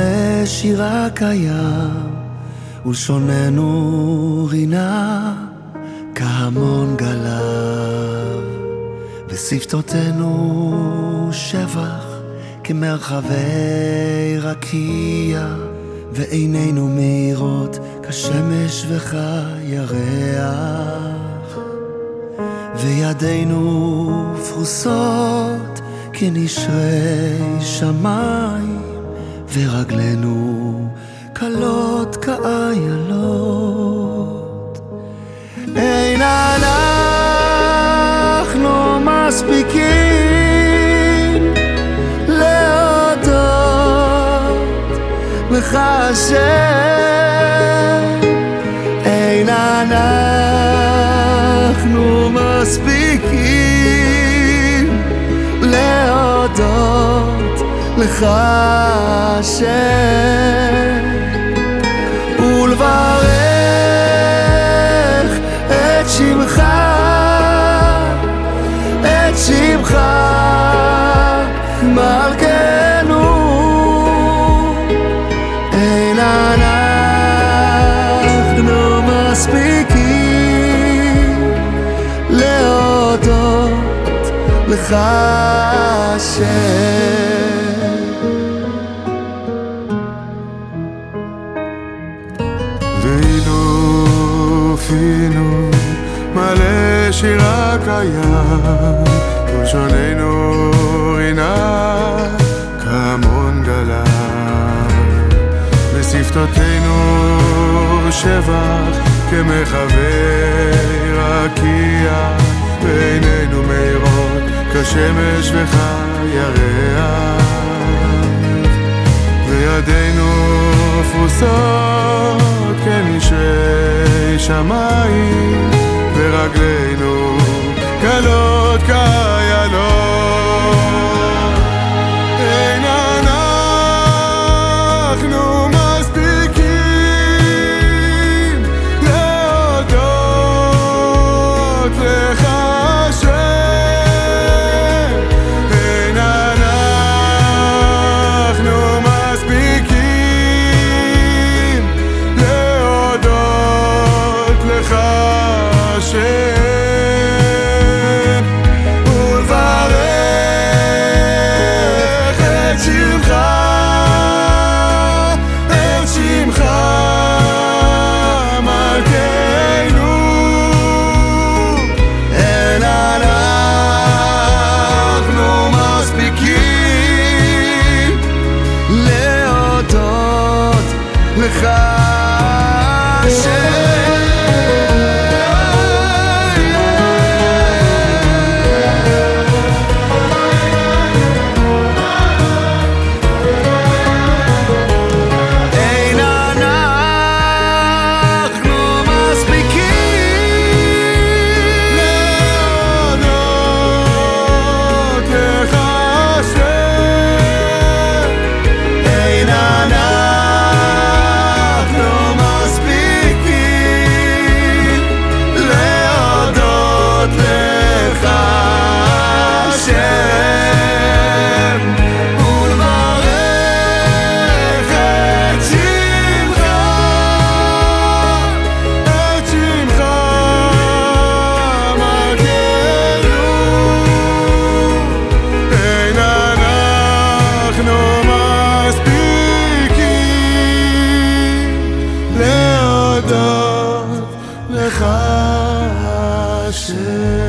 מלא שירה קיים, ולשוננו רינה כהמון גליו, ושפתותינו שבח כמרחבי רקיע, ועינינו מאירות כשמש וכירח, וידינו פרוסות כנשרי שמיים, ורגלינו קלות כאיילות. אין אנחנו מספיקים להודות לך השם. אין אנחנו מספיקים לך השם. לך השם. ואילו פינו מלא שירה קיים ולשוננו רינה כהמון גלם ושפתותינו שבח כמחווה כשמש וכירח וידינו פרוסות כנשרי שמיים השם ולברך את שמך את שמך מלכנו. אין אנחנו מספיקים להודות לך אין להודות לך השם